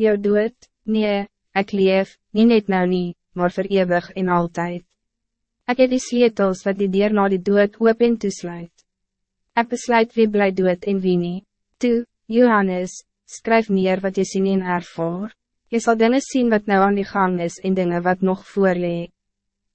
Jou dood, nee, ik leef, niet net nou nie, maar voor eeuwig en altijd. Ik heb die sleutels wat die dier na die dood oop en toesluit. Ik besluit wie blij dood en wie nie. Toe, Johannes, skryf neer wat je sien en ervaar. Je zal dingen zien wat nou aan die gang is en dingen wat nog voor.